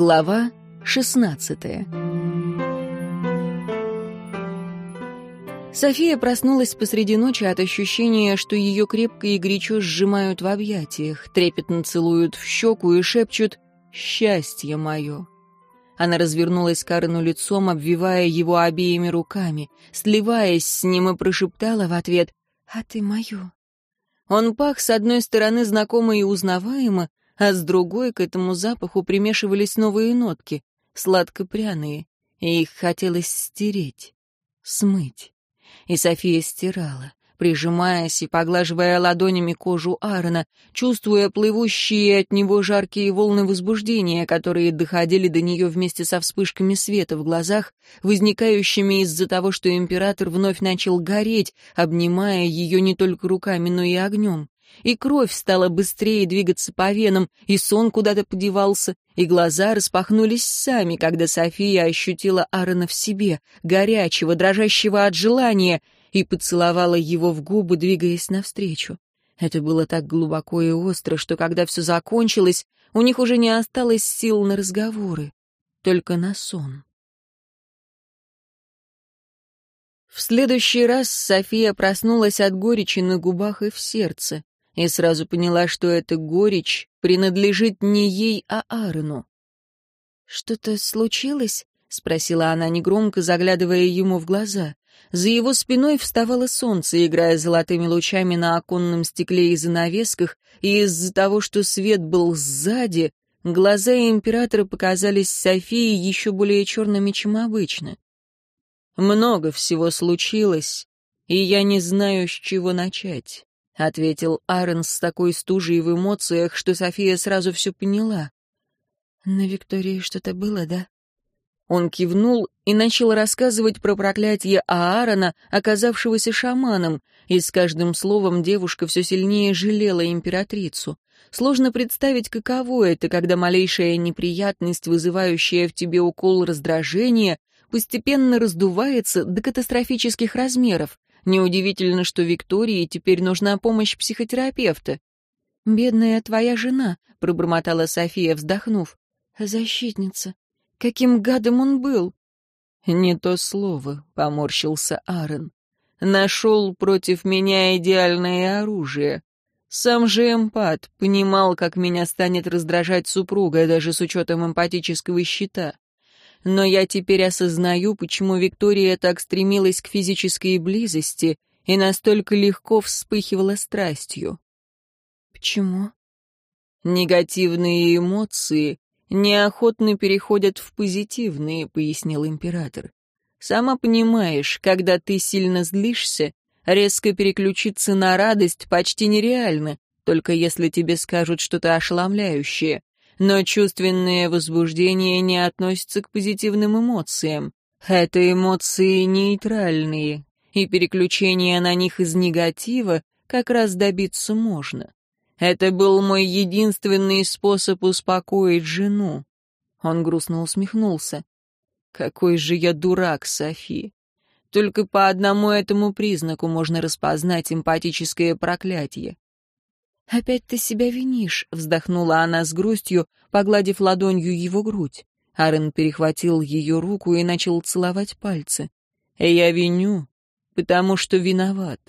Глава 16 София проснулась посреди ночи от ощущения, что ее крепко и горячо сжимают в объятиях, трепетно целуют в щеку и шепчут «Счастье мое». Она развернулась к Аарону лицом, обвивая его обеими руками, сливаясь с ним и прошептала в ответ «А ты мое». Он пах с одной стороны знакомо и узнаваемо, а с другой к этому запаху примешивались новые нотки, сладко-пряные, и их хотелось стереть, смыть. И София стирала, прижимаясь и поглаживая ладонями кожу Аарона, чувствуя плывущие от него жаркие волны возбуждения, которые доходили до нее вместе со вспышками света в глазах, возникающими из-за того, что император вновь начал гореть, обнимая ее не только руками, но и огнем и кровь стала быстрее двигаться по венам, и сон куда-то подевался, и глаза распахнулись сами, когда София ощутила Аарона в себе, горячего, дрожащего от желания, и поцеловала его в губы, двигаясь навстречу. Это было так глубоко и остро, что когда все закончилось, у них уже не осталось сил на разговоры, только на сон. В следующий раз София проснулась от горечи на губах и в сердце и сразу поняла, что эта горечь принадлежит не ей, а Аарону. «Что-то случилось?» — спросила она негромко, заглядывая ему в глаза. За его спиной вставало солнце, играя золотыми лучами на оконном стекле и занавесках, и из-за того, что свет был сзади, глаза императора показались Софии еще более черными, чем обычно. «Много всего случилось, и я не знаю, с чего начать». — ответил Аарон с такой стужей в эмоциях, что София сразу все поняла. «На Виктории что-то было, да?» Он кивнул и начал рассказывать про проклятие Аарона, оказавшегося шаманом, и с каждым словом девушка все сильнее жалела императрицу. Сложно представить, каково это, когда малейшая неприятность, вызывающая в тебе укол раздражения, постепенно раздувается до катастрофических размеров, Неудивительно, что Виктории теперь нужна помощь психотерапевта. «Бедная твоя жена», — пробормотала София, вздохнув. «Защитница. Каким гадом он был?» «Не то слово», — поморщился Аарон. «Нашел против меня идеальное оружие. Сам же эмпат понимал, как меня станет раздражать супруга, даже с учетом эмпатического щита но я теперь осознаю, почему Виктория так стремилась к физической близости и настолько легко вспыхивала страстью. Почему? Негативные эмоции неохотно переходят в позитивные, пояснил император. Сама понимаешь, когда ты сильно злишься, резко переключиться на радость почти нереально, только если тебе скажут что-то ошеломляющее но чувственное возбуждение не относится к позитивным эмоциям. Это эмоции нейтральные, и переключение на них из негатива как раз добиться можно. Это был мой единственный способ успокоить жену. Он грустно усмехнулся. Какой же я дурак, Софи. Только по одному этому признаку можно распознать эмпатическое проклятие. «Опять ты себя винишь», — вздохнула она с грустью, погладив ладонью его грудь. Арен перехватил ее руку и начал целовать пальцы. «Я виню, потому что виноват.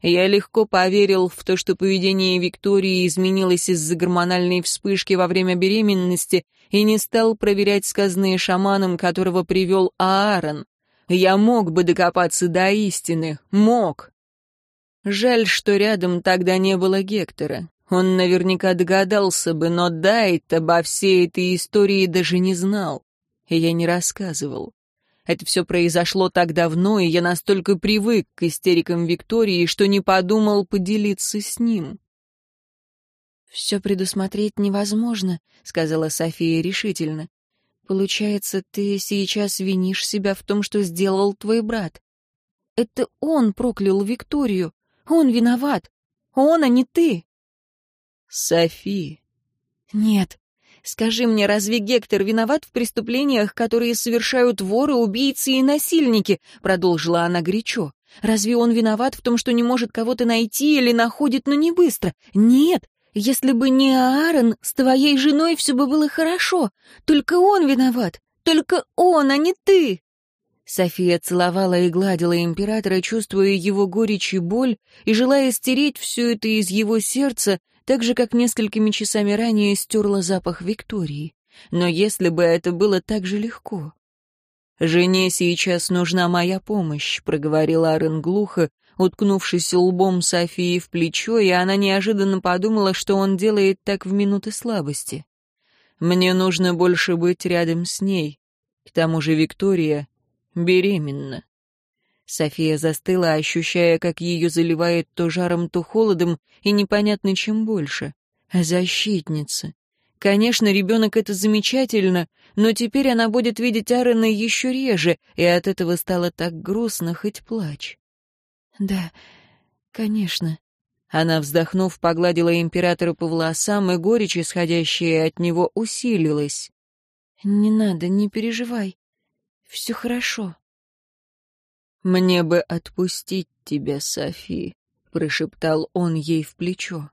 Я легко поверил в то, что поведение Виктории изменилось из-за гормональной вспышки во время беременности и не стал проверять сказанные шаманом, которого привел Аарон. Я мог бы докопаться до истины, мог, Жаль, что рядом тогда не было Гектора. Он наверняка догадался бы, но Дайт обо всей этой истории даже не знал. И я не рассказывал. Это все произошло так давно, и я настолько привык к истерикам Виктории, что не подумал поделиться с ним. «Все предусмотреть невозможно», — сказала София решительно. «Получается, ты сейчас винишь себя в том, что сделал твой брат. Это он проклял Викторию, он виноват. Он, а не ты. Софи. Нет. Скажи мне, разве Гектор виноват в преступлениях, которые совершают воры, убийцы и насильники? Продолжила она горячо. Разве он виноват в том, что не может кого-то найти или находит, но не быстро? Нет. Если бы не Аарон, с твоей женой все бы было хорошо. Только он виноват. Только он, а не ты!» София целовала и гладила императора, чувствуя его горечь и боль, и желая стереть все это из его сердца, так же, как несколькими часами ранее стерла запах Виктории. Но если бы это было так же легко... «Жене сейчас нужна моя помощь», — проговорила Арен глухо, уткнувшись лбом Софии в плечо, и она неожиданно подумала, что он делает так в минуты слабости. «Мне нужно больше быть рядом с ней. К тому же Виктория беременна». София застыла, ощущая, как ее заливает то жаром, то холодом, и непонятно, чем больше. Защитница. Конечно, ребенок — это замечательно, но теперь она будет видеть Аарона еще реже, и от этого стало так грустно, хоть плачь. «Да, конечно». Она, вздохнув, погладила императора по волосам, и горечь, исходящая от него, усилилась. «Не надо, не переживай. Все хорошо». «Мне бы отпустить тебя, Софи», — прошептал он ей в плечо.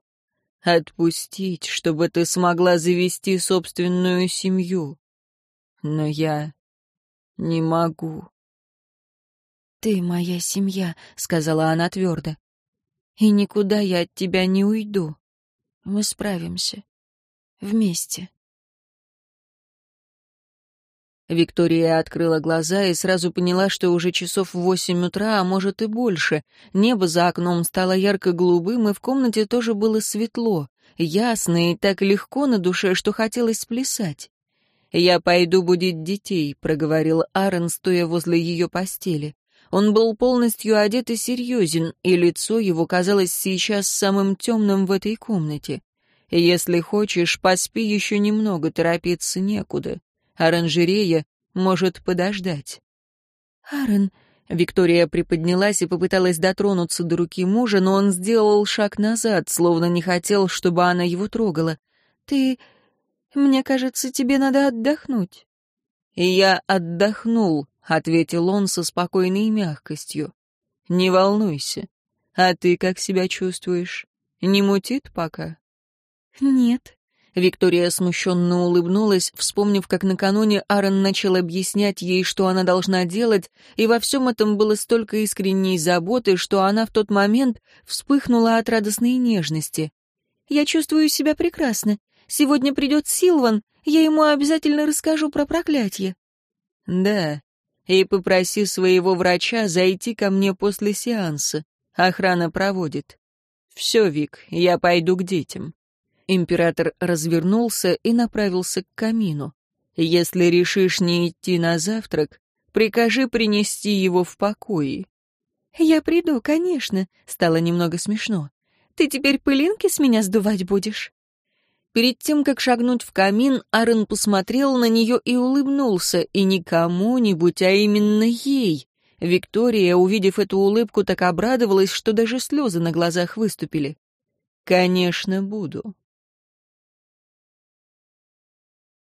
Отпустить, чтобы ты смогла завести собственную семью. Но я не могу. «Ты моя семья», — сказала она твердо. «И никуда я от тебя не уйду. Мы справимся. Вместе». Виктория открыла глаза и сразу поняла, что уже часов в восемь утра, а может и больше. Небо за окном стало ярко-голубым, и в комнате тоже было светло, ясно и так легко на душе, что хотелось плясать. «Я пойду будить детей», — проговорил Аарон, стоя возле ее постели. Он был полностью одет и серьезен, и лицо его казалось сейчас самым темным в этой комнате. «Если хочешь, поспи еще немного, торопиться некуда. Оранжерея может подождать». «Аарон...» Виктория приподнялась и попыталась дотронуться до руки мужа, но он сделал шаг назад, словно не хотел, чтобы она его трогала. «Ты... Мне кажется, тебе надо отдохнуть». «И я отдохнул», — ответил он со спокойной мягкостью. «Не волнуйся. А ты как себя чувствуешь? Не мутит пока?» «Нет», Виктория смущенно улыбнулась, вспомнив, как накануне Аарон начал объяснять ей, что она должна делать, и во всем этом было столько искренней заботы, что она в тот момент вспыхнула от радостной нежности. «Я чувствую себя прекрасно. Сегодня придет Силван, я ему обязательно расскажу про проклятие». «Да, и попроси своего врача зайти ко мне после сеанса. Охрана проводит. Все, Вик, я пойду к детям». Император развернулся и направился к камину. «Если решишь не идти на завтрак, прикажи принести его в покое». «Я приду, конечно», — стало немного смешно. «Ты теперь пылинки с меня сдувать будешь?» Перед тем, как шагнуть в камин, Аарон посмотрел на нее и улыбнулся, и не кому-нибудь, а именно ей. Виктория, увидев эту улыбку, так обрадовалась, что даже слезы на глазах выступили. «Конечно, буду.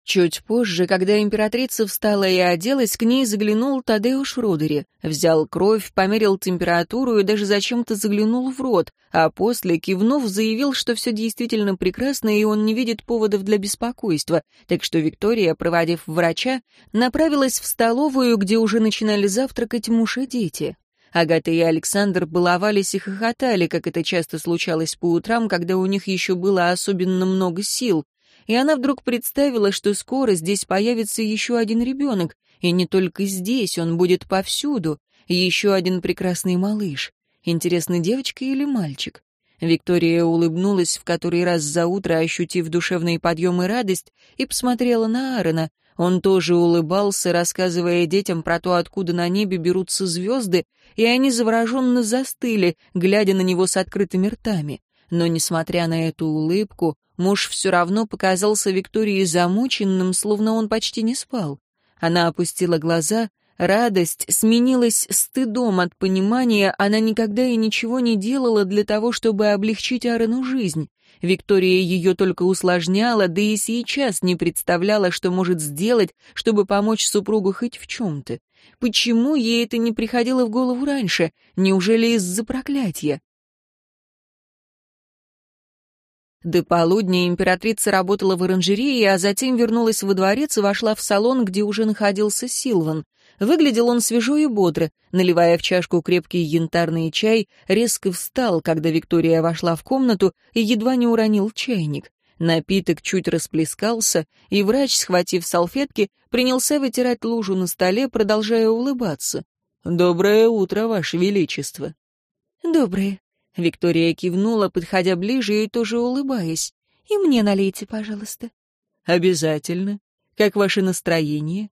Чуть позже, когда императрица встала и оделась, к ней заглянул Тадеуш Родери, взял кровь, померил температуру и даже зачем-то заглянул в рот, а после, кивнув, заявил, что все действительно прекрасно и он не видит поводов для беспокойства, так что Виктория, проводив врача, направилась в столовую, где уже начинали завтракать муж и дети. Агата и Александр баловались и хохотали, как это часто случалось по утрам, когда у них еще было особенно много сил, и она вдруг представила, что скоро здесь появится еще один ребенок, и не только здесь, он будет повсюду, еще один прекрасный малыш. Интересно, девочка или мальчик? Виктория улыбнулась в который раз за утро, ощутив душевный подъем и радость, и посмотрела на Аарона. Он тоже улыбался, рассказывая детям про то, откуда на небе берутся звезды, и они завороженно застыли, глядя на него с открытыми ртами. Но, несмотря на эту улыбку, Муж все равно показался Виктории замученным, словно он почти не спал. Она опустила глаза, радость сменилась стыдом от понимания, она никогда и ничего не делала для того, чтобы облегчить Аарону жизнь. Виктория ее только усложняла, да и сейчас не представляла, что может сделать, чтобы помочь супругу хоть в чем-то. Почему ей это не приходило в голову раньше? Неужели из-за проклятия? До полудня императрица работала в оранжерее, а затем вернулась во дворец и вошла в салон, где уже находился Силван. Выглядел он свежо и бодро, наливая в чашку крепкий янтарный чай, резко встал, когда Виктория вошла в комнату и едва не уронил чайник. Напиток чуть расплескался, и врач, схватив салфетки, принялся вытирать лужу на столе, продолжая улыбаться. «Доброе утро, Ваше Величество!» «Доброе!» — Виктория кивнула, подходя ближе и тоже улыбаясь. «И мне налейте, пожалуйста». «Обязательно. Как ваше настроение?»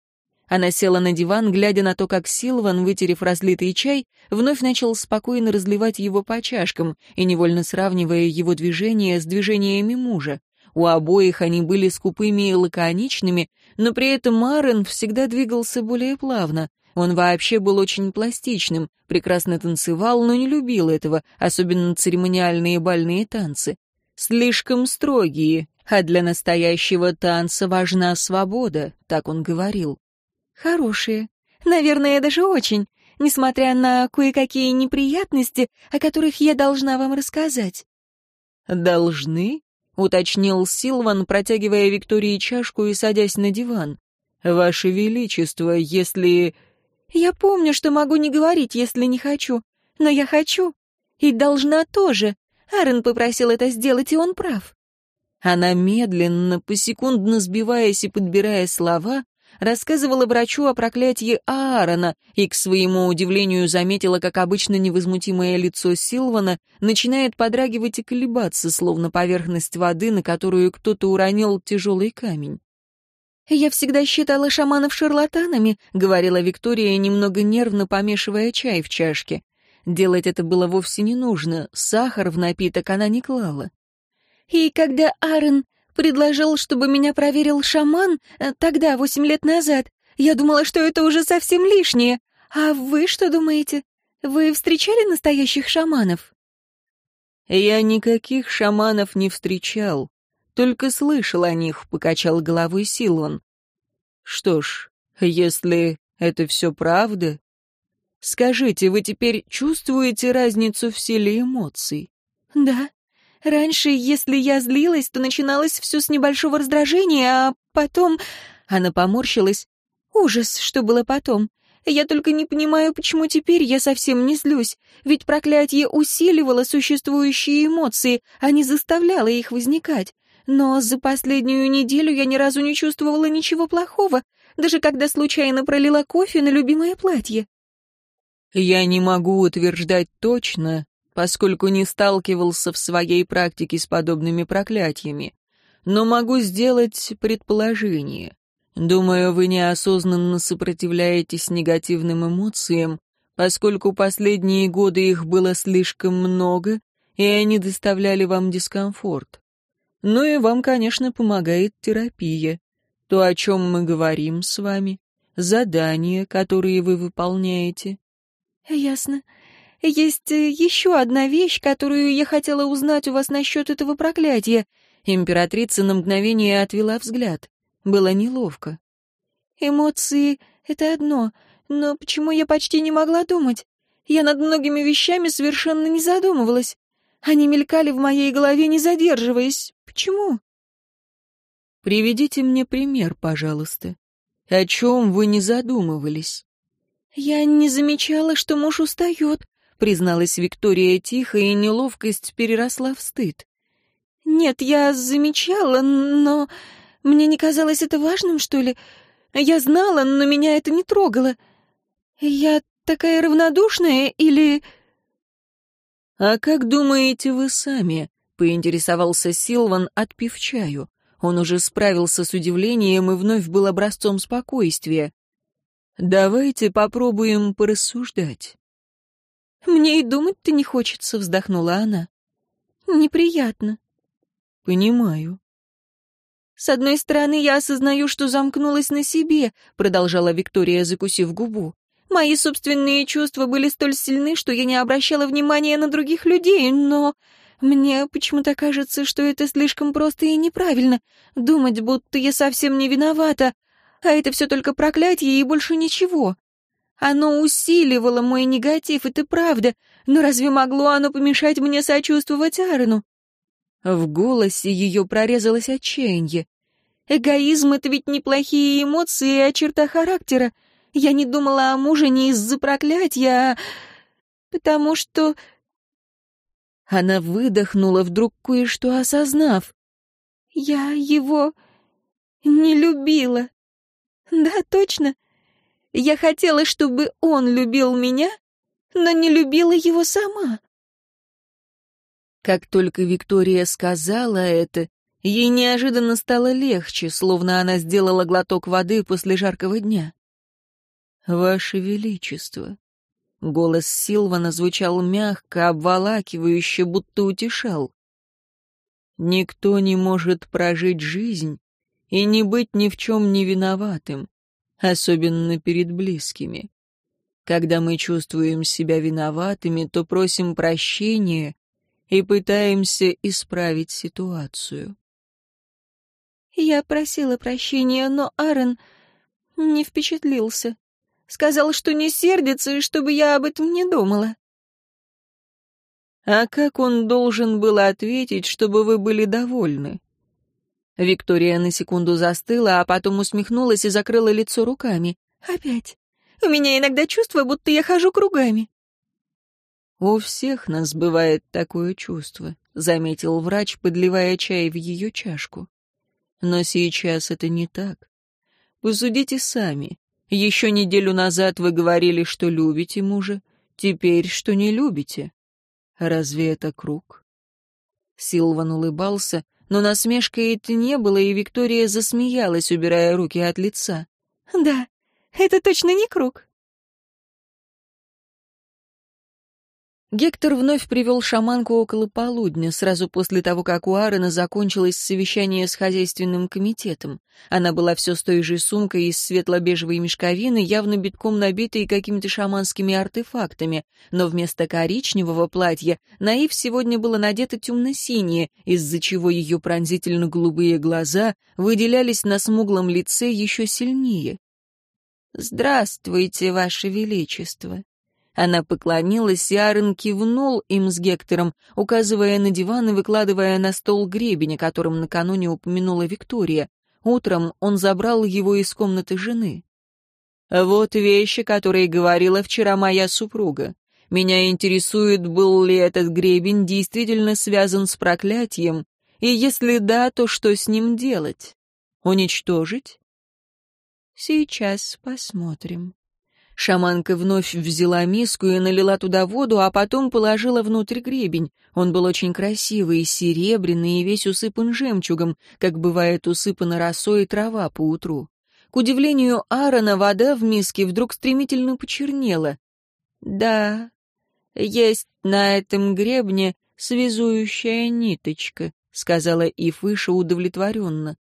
Она села на диван, глядя на то, как Силван, вытерев разлитый чай, вновь начал спокойно разливать его по чашкам и невольно сравнивая его движения с движениями мужа. У обоих они были скупыми и лаконичными, но при этом Марен всегда двигался более плавно. Он вообще был очень пластичным, прекрасно танцевал, но не любил этого, особенно церемониальные бальные танцы. Слишком строгие, а для настоящего танца важна свобода, так он говорил. Хорошие. Наверное, даже очень, несмотря на кое-какие неприятности, о которых я должна вам рассказать. «Должны?» — уточнил Силван, протягивая Виктории чашку и садясь на диван. «Ваше Величество, если...» «Я помню, что могу не говорить, если не хочу. Но я хочу. И должна тоже. Аарон попросил это сделать, и он прав». Она медленно, посекундно сбиваясь и подбирая слова, рассказывала врачу о проклятии Аарона и, к своему удивлению, заметила, как обычно невозмутимое лицо Силвана начинает подрагивать и колебаться, словно поверхность воды, на которую кто-то уронил тяжелый камень. «Я всегда считала шаманов шарлатанами», — говорила Виктория, немного нервно помешивая чай в чашке. Делать это было вовсе не нужно, сахар в напиток она не клала. «И когда Аарон Предложил, чтобы меня проверил шаман э, тогда, восемь лет назад. Я думала, что это уже совсем лишнее. А вы что думаете? Вы встречали настоящих шаманов? Я никаких шаманов не встречал, только слышал о них, покачал головой Силон. Что ж, если это все правда, скажите, вы теперь чувствуете разницу в силе эмоций? Да, Раньше, если я злилась, то начиналось все с небольшого раздражения, а потом... Она поморщилась. Ужас, что было потом. Я только не понимаю, почему теперь я совсем не злюсь. Ведь проклятие усиливало существующие эмоции, а не заставляло их возникать. Но за последнюю неделю я ни разу не чувствовала ничего плохого, даже когда случайно пролила кофе на любимое платье. Я не могу утверждать точно, поскольку не сталкивался в своей практике с подобными проклятиями. Но могу сделать предположение. Думаю, вы неосознанно сопротивляетесь негативным эмоциям, поскольку последние годы их было слишком много, и они доставляли вам дискомфорт. Ну и вам, конечно, помогает терапия. То, о чем мы говорим с вами, задания, которые вы выполняете. Ясно. Есть э, еще одна вещь, которую я хотела узнать у вас насчет этого проклятия. Императрица на мгновение отвела взгляд. Было неловко. Эмоции — это одно, но почему я почти не могла думать? Я над многими вещами совершенно не задумывалась. Они мелькали в моей голове, не задерживаясь. Почему? Приведите мне пример, пожалуйста. О чем вы не задумывались? Я не замечала, что муж устает, призналась Виктория тихо, и неловкость переросла в стыд. «Нет, я замечала, но мне не казалось это важным, что ли. Я знала, но меня это не трогало. Я такая равнодушная или...» «А как думаете вы сами?» — поинтересовался Силван, отпив чаю. Он уже справился с удивлением и вновь был образцом спокойствия. «Давайте попробуем порассуждать». «Мне и думать-то не хочется», — вздохнула она. «Неприятно». «Понимаю». «С одной стороны, я осознаю, что замкнулась на себе», — продолжала Виктория, закусив губу. «Мои собственные чувства были столь сильны, что я не обращала внимания на других людей, но мне почему-то кажется, что это слишком просто и неправильно, думать, будто я совсем не виновата, а это все только проклятие и больше ничего. Оно усиливало мой негатив, это правда, но разве могло оно помешать мне сочувствовать Аарону? В голосе ее прорезалось отчаяние. «Эгоизм — это ведь неплохие эмоции, а черта характера. Я не думала о муже не из-за проклятия, а потому что...» Она выдохнула, вдруг кое-что осознав. «Я его не любила. Да, точно. Я хотела, чтобы он любил меня, но не любила его сама». Как только Виктория сказала это, ей неожиданно стало легче, словно она сделала глоток воды после жаркого дня. «Ваше Величество!» Голос Силвана звучал мягко, обволакивающе, будто утешал. «Никто не может прожить жизнь и не быть ни в чем не виноватым, особенно перед близкими. Когда мы чувствуем себя виноватыми, то просим прощения и пытаемся исправить ситуацию. Я просила прощения, но Аарон не впечатлился. Сказал, что не сердится, и чтобы я об этом не думала. А как он должен был ответить, чтобы вы были довольны? Виктория на секунду застыла, а потом усмехнулась и закрыла лицо руками. «Опять. У меня иногда чувство, будто я хожу кругами». «У всех нас бывает такое чувство», — заметил врач, подливая чай в ее чашку. «Но сейчас это не так. Посудите сами. Еще неделю назад вы говорили, что любите мужа, теперь, что не любите. Разве это круг?» Силван улыбался, но насмешка это не было, и Виктория засмеялась, убирая руки от лица. «Да, это точно не круг. Гектор вновь привел шаманку около полудня, сразу после того, как у Аарона закончилось совещание с хозяйственным комитетом. Она была все с той же сумкой из светло-бежевой мешковины, явно битком набитой какими-то шаманскими артефактами, но вместо коричневого платья Наив сегодня было надето темно-синее, из-за чего ее пронзительно-голубые глаза выделялись на смуглом лице еще сильнее. «Здравствуйте, Ваше Величество!» Она поклонилась, и Аарон кивнул им с Гектором, указывая на диван и выкладывая на стол гребень, о котором накануне упомянула Виктория. Утром он забрал его из комнаты жены. «Вот вещи, которые говорила вчера моя супруга. Меня интересует, был ли этот гребень действительно связан с проклятием, и если да, то что с ним делать? Уничтожить?» «Сейчас посмотрим». Шаманка вновь взяла миску и налила туда воду, а потом положила внутрь гребень. Он был очень красивый, серебряный и весь усыпан жемчугом, как бывает усыпана росой трава по утру. К удивлению Аарона, вода в миске вдруг стремительно почернела. «Да, есть на этом гребне связующая ниточка», — сказала Ифыша удовлетворенно.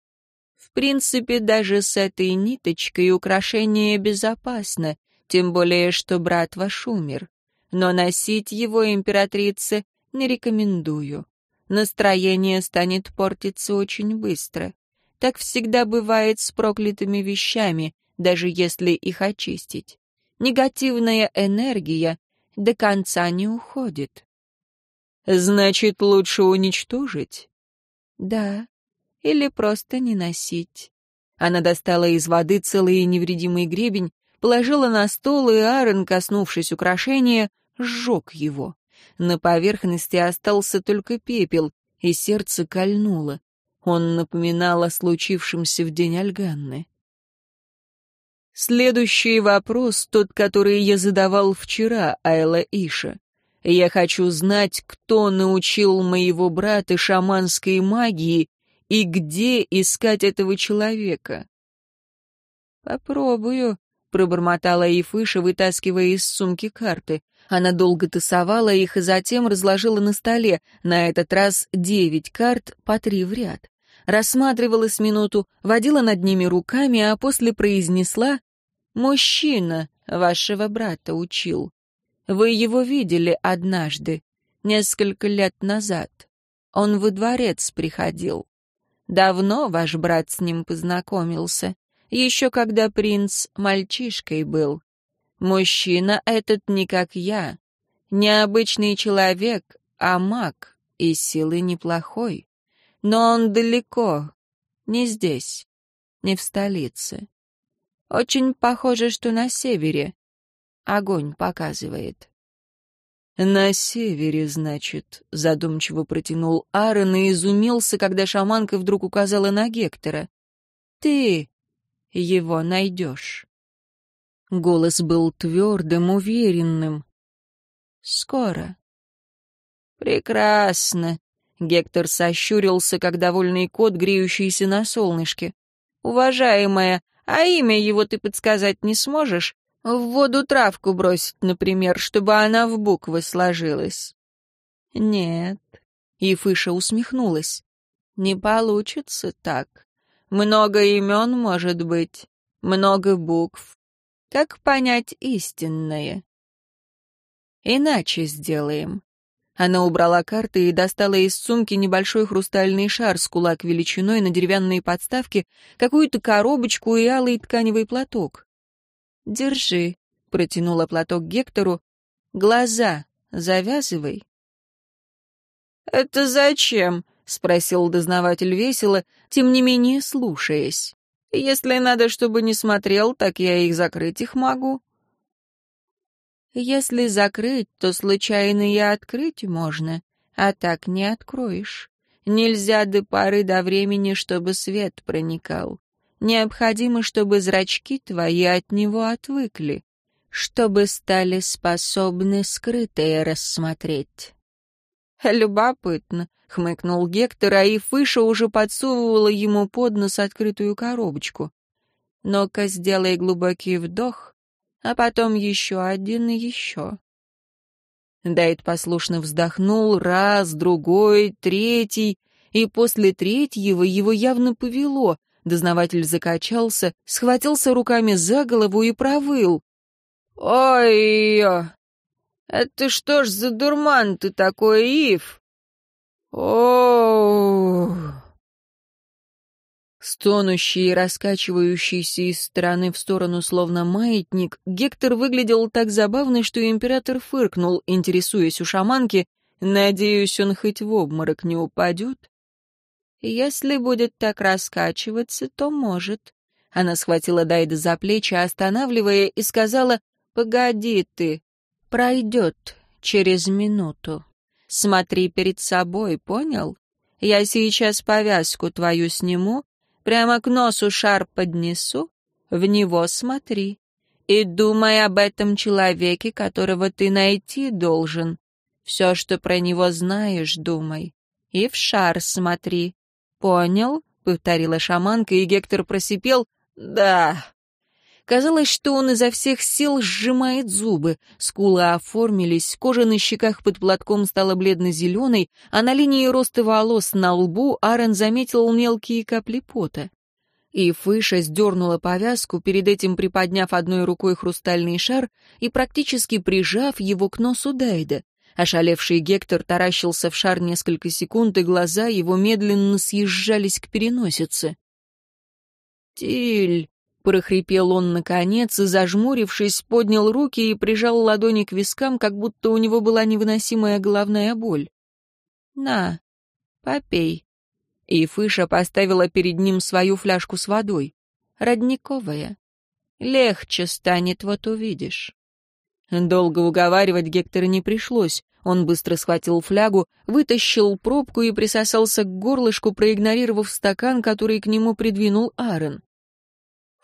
«В принципе, даже с этой ниточкой украшение безопасно, тем более, что брат ваш умер. Но носить его императрице не рекомендую. Настроение станет портиться очень быстро. Так всегда бывает с проклятыми вещами, даже если их очистить. Негативная энергия до конца не уходит. Значит, лучше уничтожить? Да, или просто не носить. Она достала из воды целый невредимый гребень положила на стол, и Аарон, коснувшись украшения, сжег его. На поверхности остался только пепел, и сердце кольнуло. Он напоминал о случившемся в день Альганны. Следующий вопрос, тот, который я задавал вчера, Айла Иша. Я хочу знать, кто научил моего брата шаманской магии и где искать этого человека. Попробую, — пробормотала Ефыша, вытаскивая из сумки карты. Она долго тасовала их и затем разложила на столе, на этот раз девять карт по три в ряд. Рассматривала с минуту, водила над ними руками, а после произнесла «Мужчина вашего брата учил. Вы его видели однажды, несколько лет назад. Он во дворец приходил. Давно ваш брат с ним познакомился еще когда принц мальчишкой был. Мужчина этот не как я, необычный человек, а маг, и силы неплохой. Но он далеко, не здесь, не в столице. Очень похоже, что на севере. Огонь показывает. «На севере, значит», — задумчиво протянул Аарон и изумился, когда шаманка вдруг указала на Гектора. «Ты его найдешь». Голос был твердым, уверенным. «Скоро». «Прекрасно», — Гектор сощурился, как довольный кот, греющийся на солнышке. «Уважаемая, а имя его ты подсказать не сможешь? В воду травку бросить, например, чтобы она в буквы сложилась. Нет. И Фыша усмехнулась. Не получится так. Много имен может быть, много букв. Как понять истинное? Иначе сделаем. Она убрала карты и достала из сумки небольшой хрустальный шар с кулак величиной на деревянной подставке, какую-то коробочку и алый тканевый платок. «Держи», — протянула платок Гектору. «Глаза завязывай». «Это зачем?» — спросил дознаватель весело, тем не менее слушаясь. «Если надо, чтобы не смотрел, так я их закрыть их могу». «Если закрыть, то случайно и открыть можно, а так не откроешь. Нельзя до поры до времени, чтобы свет проникал. Необходимо, чтобы зрачки твои от него отвыкли, чтобы стали способны скрытое рассмотреть. «Любопытно», — хмыкнул Гектор, а Ифыша уже подсовывала ему под нос открытую коробочку. «Ну-ка, сделай глубокий вдох, а потом еще один и еще». Дайт послушно вздохнул раз, другой, третий, и после третьего его явно повело, Дознаватель закачался, схватился руками за голову и провыл. «Ой, это что ж за дурман ты такой, Ив?» о Стонущий и раскачивающийся из стороны в сторону словно маятник, Гектор выглядел так забавно, что император фыркнул, интересуясь у шаманки, «Надеюсь, он хоть в обморок не упадет?» Если будет так раскачиваться, то может. Она схватила Дайда за плечи, останавливая, и сказала, «Погоди ты, пройдет через минуту. Смотри перед собой, понял? Я сейчас повязку твою сниму, прямо к носу шар поднесу, в него смотри. И думай об этом человеке, которого ты найти должен. Все, что про него знаешь, думай. И в шар смотри. «Понял», — повторила шаманка, и Гектор просипел «Да». Казалось, что он изо всех сил сжимает зубы. Скулы оформились, кожа на щеках под платком стала бледно-зеленой, а на линии роста волос на лбу Аарон заметил мелкие капли пота. И Фыша сдернула повязку, перед этим приподняв одной рукой хрустальный шар и практически прижав его к носу Дайда. Ошалевший Гектор таращился в шар несколько секунд, и глаза его медленно съезжались к переносице. «Тиль!» — прохрипел он наконец, и, зажмурившись, поднял руки и прижал ладони к вискам, как будто у него была невыносимая головная боль. «На, попей». И Фыша поставила перед ним свою фляжку с водой. Родниковая. Легче станет, вот увидишь. Долго уговаривать Гектора не пришлось. Он быстро схватил флягу, вытащил пробку и присосался к горлышку, проигнорировав стакан, который к нему придвинул Аарон.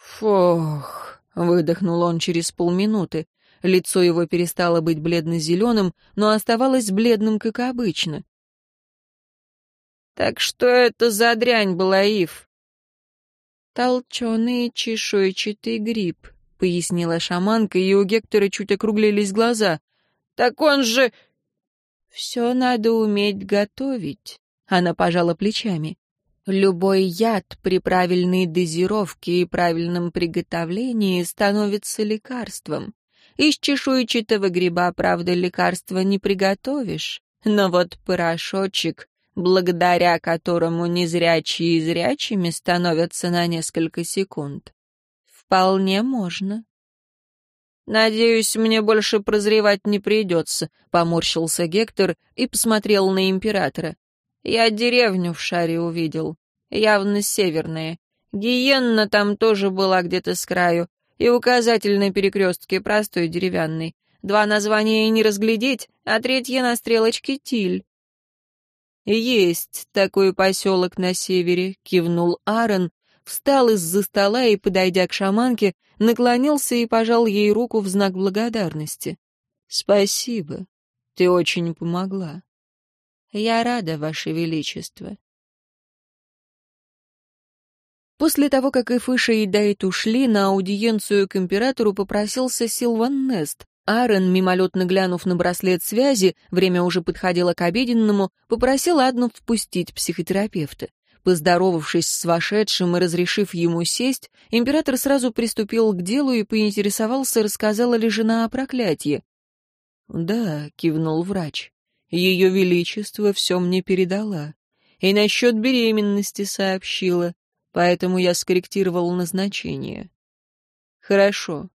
«Фух!» — выдохнул он через полминуты. Лицо его перестало быть бледно-зеленым, но оставалось бледным, как обычно. «Так что это за дрянь была, Ив?» «Толченый чешуйчатый гриб», — пояснила шаманка, и у Гектора чуть округлились глаза. «Так он же...» «Все надо уметь готовить», — она пожала плечами. «Любой яд при правильной дозировке и правильном приготовлении становится лекарством. Из чешуйчатого гриба, правда, лекарства не приготовишь, но вот порошочек, благодаря которому незрячие и зрячими становятся на несколько секунд, «Вполне можно». «Надеюсь, мне больше прозревать не придется», — поморщился Гектор и посмотрел на императора. Я деревню в шаре увидел, явно северная. Гиенна там тоже была где-то с краю, и указатель на перекрестке простой деревянный. Два названия не разглядеть, а третье на стрелочке Тиль. «Есть такой поселок на севере», — кивнул Аарон, встал из-за стола и, подойдя к шаманке, наклонился и пожал ей руку в знак благодарности. «Спасибо, ты очень помогла. Я рада, Ваше Величество». После того, как Эфыша и Дайт ушли, на аудиенцию к императору попросился Силван Нест. Аарон, мимолетно глянув на браслет связи, время уже подходило к обеденному, попросил Адну впустить психотерапевта. Поздоровавшись с вошедшим и разрешив ему сесть, император сразу приступил к делу и поинтересовался, рассказала ли жена о проклятии. «Да», — кивнул врач, — «ее величество все мне передала. И насчет беременности сообщила, поэтому я скорректировал назначение». «Хорошо.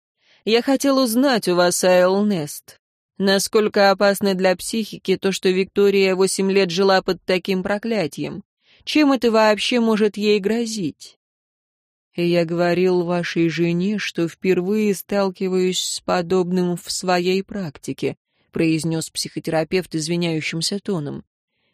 Я хотел узнать у вас, Айл Нест, насколько опасно для психики то, что Виктория восемь лет жила под таким проклятием. Чем это вообще может ей грозить? Я говорил вашей жене, что впервые сталкиваюсь с подобным в своей практике, произнес психотерапевт извиняющимся тоном.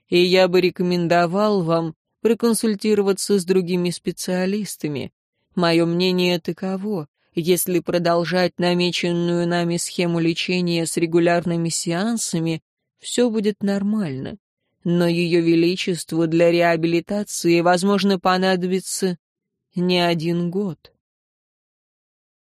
И я бы рекомендовал вам проконсультироваться с другими специалистами. Мое мнение таково. Если продолжать намеченную нами схему лечения с регулярными сеансами, все будет нормально но ее величеству для реабилитации, возможно, понадобится не один год.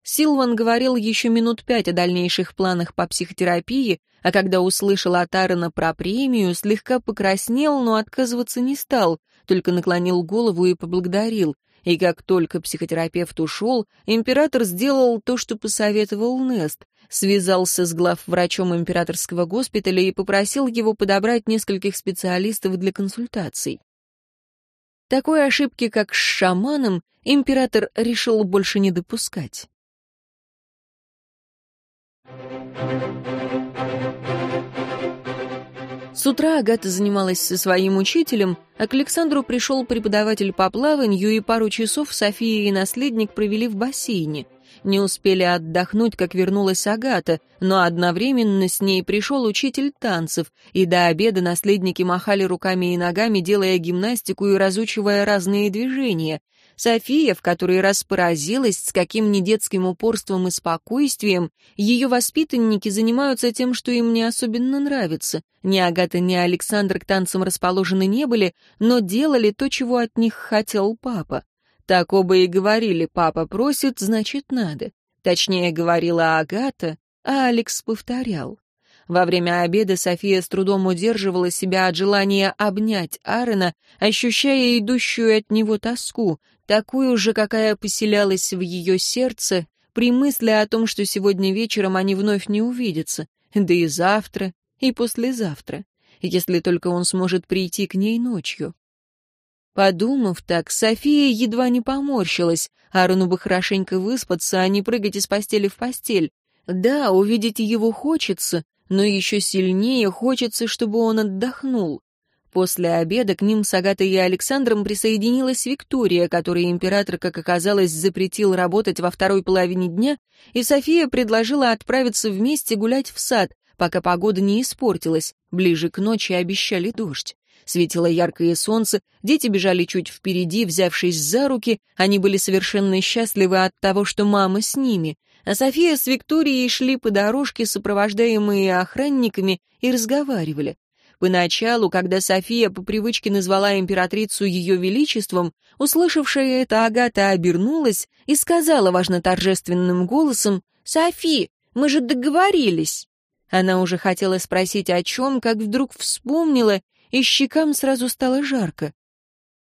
Силван говорил еще минут пять о дальнейших планах по психотерапии, а когда услышал от Аарона про премию, слегка покраснел, но отказываться не стал, только наклонил голову и поблагодарил. И как только психотерапевт ушел, император сделал то, что посоветовал Нест, связался с главврачом императорского госпиталя и попросил его подобрать нескольких специалистов для консультаций. Такой ошибки, как с шаманом, император решил больше не допускать. С утра Агата занималась со своим учителем, а к Александру пришел преподаватель по плаванию, и пару часов София и наследник провели в бассейне. Не успели отдохнуть, как вернулась Агата, но одновременно с ней пришел учитель танцев, и до обеда наследники махали руками и ногами, делая гимнастику и разучивая разные движения. София в который раз поразилась, с каким недетским упорством и спокойствием ее воспитанники занимаются тем, что им не особенно нравится. Ни Агата, ни Александр к танцам расположены не были, но делали то, чего от них хотел папа. Так оба и говорили, папа просит, значит надо. Точнее, говорила Агата, а Алекс повторял. Во время обеда София с трудом удерживала себя от желания обнять Аарона, ощущая идущую от него тоску, такую же, какая поселялась в ее сердце при мысли о том, что сегодня вечером они вновь не увидятся, да и завтра, и послезавтра, если только он сможет прийти к ней ночью. Подумав так, София едва не поморщилась. Аарону бы хорошенько выспаться, а не прыгать из постели в постель. Да, увидеть его хочется, но еще сильнее хочется, чтобы он отдохнул. После обеда к ним с Агатой и Александром присоединилась Виктория, которой император, как оказалось, запретил работать во второй половине дня, и София предложила отправиться вместе гулять в сад, пока погода не испортилась, ближе к ночи обещали дождь. Светило яркое солнце, дети бежали чуть впереди, взявшись за руки, они были совершенно счастливы от того, что мама с ними. А София с Викторией шли по дорожке, сопровождаемые охранниками, и разговаривали. Поначалу, когда София по привычке назвала императрицу ее величеством, услышавшая это Агата обернулась и сказала важно торжественным голосом «Софи, мы же договорились!» Она уже хотела спросить о чем, как вдруг вспомнила и щекам сразу стало жарко.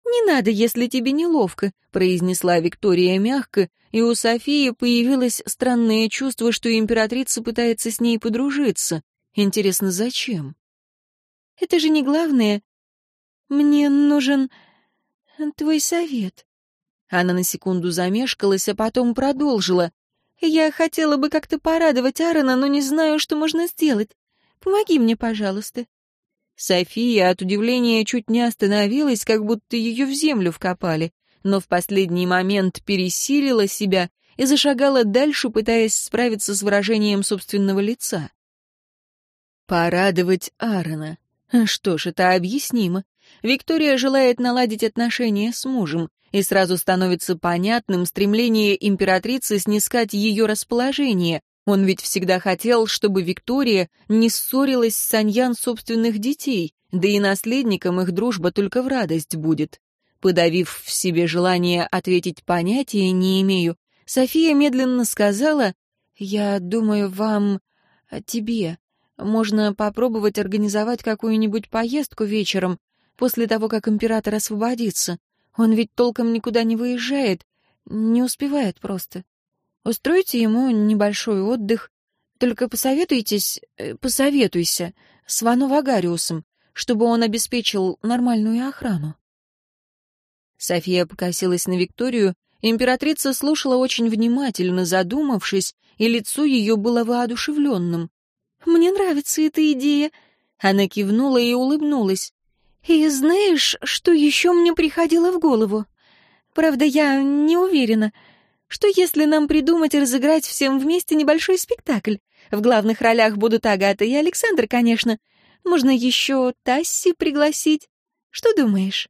«Не надо, если тебе неловко», — произнесла Виктория мягко, и у Софии появилось странное чувство, что императрица пытается с ней подружиться. Интересно, зачем? «Это же не главное. Мне нужен твой совет». Она на секунду замешкалась, а потом продолжила. «Я хотела бы как-то порадовать Аарона, но не знаю, что можно сделать. Помоги мне, пожалуйста». София от удивления чуть не остановилась, как будто ее в землю вкопали, но в последний момент пересилила себя и зашагала дальше, пытаясь справиться с выражением собственного лица. Порадовать Аарона. Что ж, это объяснимо. Виктория желает наладить отношения с мужем, и сразу становится понятным стремление императрицы снискать ее расположение. Он ведь всегда хотел, чтобы Виктория не ссорилась с Саньян собственных детей, да и наследникам их дружба только в радость будет. Подавив в себе желание ответить «понятия не имею», София медленно сказала «Я думаю, вам... тебе...» Можно попробовать организовать какую-нибудь поездку вечером, после того, как император освободится. Он ведь толком никуда не выезжает, не успевает просто. Устройте ему небольшой отдых. Только посоветуйтесь, э, посоветуйся с Вану Вагариусом, чтобы он обеспечил нормальную охрану. София покосилась на Викторию. Императрица слушала очень внимательно, задумавшись, и лицо ее было воодушевленным. Мне нравится эта идея». Она кивнула и улыбнулась. «И знаешь, что еще мне приходило в голову? Правда, я не уверена. Что если нам придумать и разыграть всем вместе небольшой спектакль? В главных ролях будут Агата и Александр, конечно. Можно еще Тасси пригласить. Что думаешь?»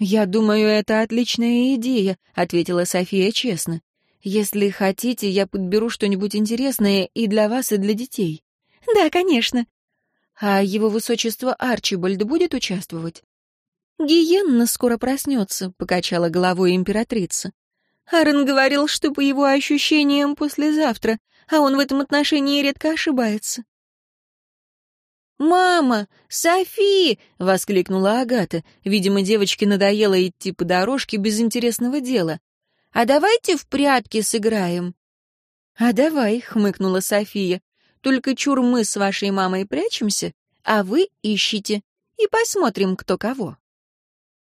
«Я думаю, это отличная идея», — ответила София честно. Если хотите, я подберу что-нибудь интересное и для вас, и для детей». «Да, конечно». «А его высочество Арчибальд будет участвовать?» «Гиенна скоро проснется», — покачала головой императрица. Аарон говорил, что по его ощущениям послезавтра, а он в этом отношении редко ошибается. «Мама! Софи!» — воскликнула Агата. Видимо, девочке надоело идти по дорожке без интересного дела. А давайте в прятки сыграем». «А давай», — хмыкнула София. «Только чур мы с вашей мамой прячемся, а вы ищите, и посмотрим, кто кого».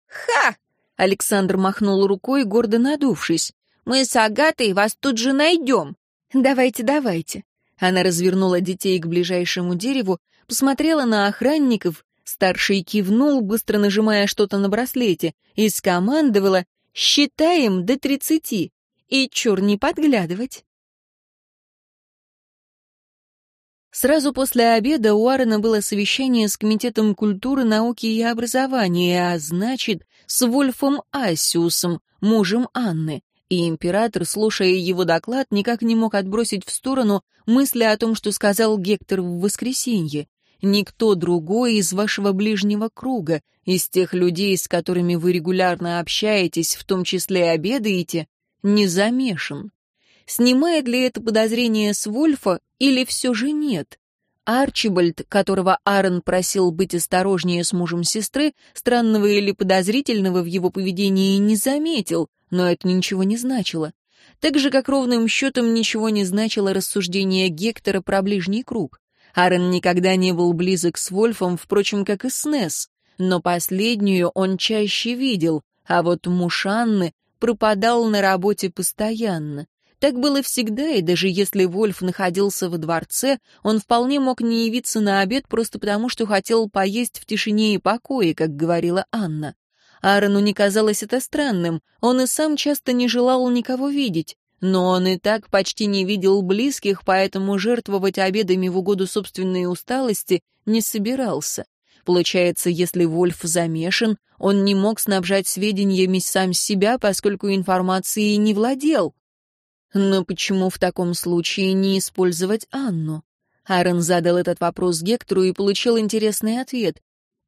«Ха!» — Александр махнул рукой, гордо надувшись. «Мы с Агатой вас тут же найдем». «Давайте, давайте». Она развернула детей к ближайшему дереву, посмотрела на охранников, старший кивнул, быстро нажимая что-то на браслете, и скомандовала Считаем до тридцати. И чур не подглядывать. Сразу после обеда у Аарона было совещание с Комитетом культуры, науки и образования, а значит, с Вольфом Асиусом, мужем Анны. И император, слушая его доклад, никак не мог отбросить в сторону мысли о том, что сказал Гектор в воскресенье никто другой из вашего ближнего круга, из тех людей, с которыми вы регулярно общаетесь, в том числе обедаете, не замешан. Снимает ли это подозрение с Вольфа или все же нет? Арчибальд, которого Аарон просил быть осторожнее с мужем сестры, странного или подозрительного в его поведении не заметил, но это ничего не значило. Так же, как ровным счетом ничего не значило рассуждение Гектора про ближний круг. Аарон никогда не был близок с Вольфом, впрочем, как и с Несс, но последнюю он чаще видел, а вот муж Анны пропадал на работе постоянно. Так было всегда, и даже если Вольф находился во дворце, он вполне мог не явиться на обед просто потому, что хотел поесть в тишине и покое, как говорила Анна. Аарону не казалось это странным, он и сам часто не желал никого видеть. Но он и так почти не видел близких, поэтому жертвовать обедами в угоду собственной усталости не собирался. Получается, если Вольф замешан, он не мог снабжать сведениями сам себя, поскольку информацией не владел. Но почему в таком случае не использовать Анну? Аарон задал этот вопрос Гектору и получил интересный ответ.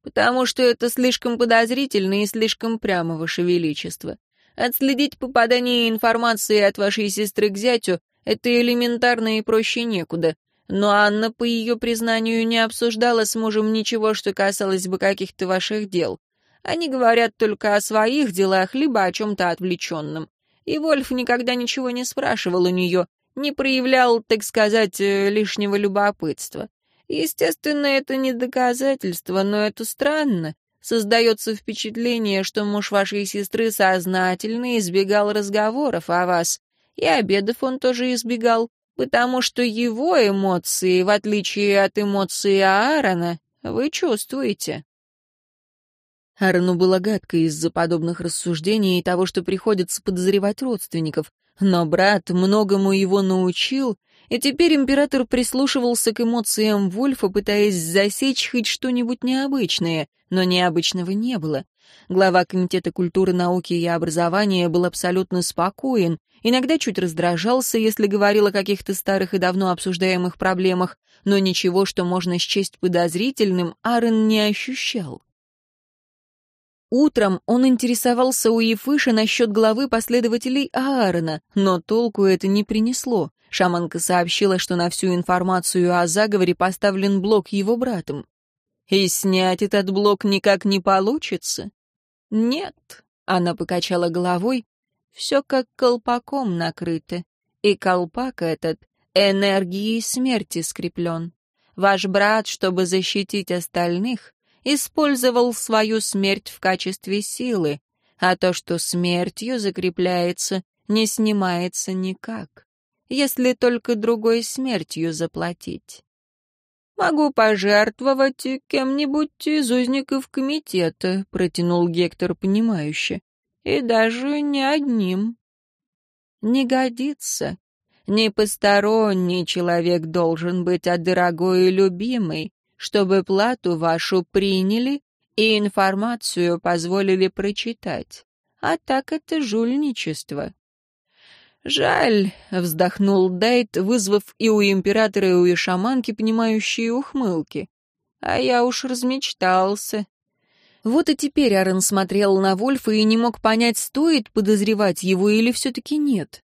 «Потому что это слишком подозрительно и слишком прямо, Ваше Величество. Отследить попадание информации от вашей сестры к зятю — это элементарно и проще некуда. Но Анна, по ее признанию, не обсуждала с мужем ничего, что касалось бы каких-то ваших дел. Они говорят только о своих делах, либо о чем-то отвлеченном. И Вольф никогда ничего не спрашивал у нее, не проявлял, так сказать, э, лишнего любопытства. Естественно, это не доказательство, но это странно. Создается впечатление, что муж вашей сестры сознательно избегал разговоров о вас, и обедов он тоже избегал, потому что его эмоции, в отличие от эмоций Аарона, Вы чувствуете?» Аарону было гадко из-за подобных рассуждений и того, что приходится подозревать родственников. Но брат многому его научил, и теперь император прислушивался к эмоциям Вольфа, пытаясь засечь хоть что-нибудь необычное, но необычного не было. Глава Комитета культуры, науки и образования был абсолютно спокоен, иногда чуть раздражался, если говорил о каких-то старых и давно обсуждаемых проблемах, но ничего, что можно счесть подозрительным, Аарон не ощущал. Утром он интересовался у Ефыша насчет главы последователей Аарона, но толку это не принесло. Шаманка сообщила, что на всю информацию о заговоре поставлен блок его братом. «И снять этот блок никак не получится?» «Нет», — она покачала головой, — «все как колпаком накрыто, и колпак этот энергией смерти скреплен. Ваш брат, чтобы защитить остальных, использовал свою смерть в качестве силы, а то, что смертью закрепляется, не снимается никак, если только другой смертью заплатить. «Могу пожертвовать кем-нибудь из узников комитета», — протянул Гектор понимающе. «И даже не одним». «Не годится. Не посторонний человек должен быть, а дорогой и любимый, чтобы плату вашу приняли и информацию позволили прочитать. А так это жульничество. «Жаль», — вздохнул Дайт, вызвав и у императора, и у шаманки понимающие ухмылки. «А я уж размечтался». Вот и теперь Аарон смотрел на Вольфа и не мог понять, стоит подозревать его или все-таки нет.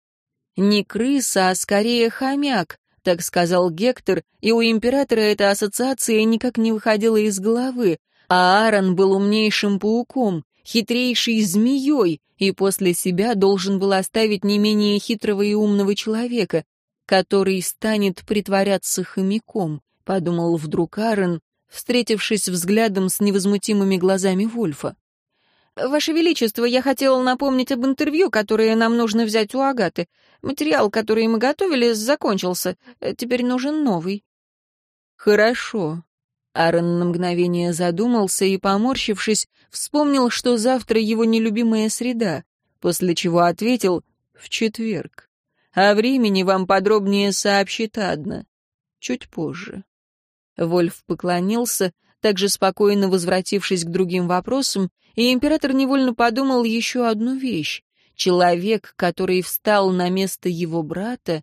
Не крыса, а скорее хомяк, так сказал Гектор, и у императора эта ассоциация никак не выходила из головы, а Аарон был умнейшим пауком, хитрейшей змеей, и после себя должен был оставить не менее хитрого и умного человека, который станет притворяться хомяком, подумал вдруг Аарон, встретившись взглядом с невозмутимыми глазами Вольфа. «Ваше Величество, я хотел напомнить об интервью, которое нам нужно взять у Агаты. Материал, который мы готовили, закончился. Теперь нужен новый». «Хорошо». Аарон на мгновение задумался и, поморщившись, вспомнил, что завтра его нелюбимая среда, после чего ответил «в четверг». О времени вам подробнее сообщит Адна. Чуть позже. Вольф поклонился, также спокойно возвратившись к другим вопросам, и император невольно подумал еще одну вещь. Человек, который встал на место его брата,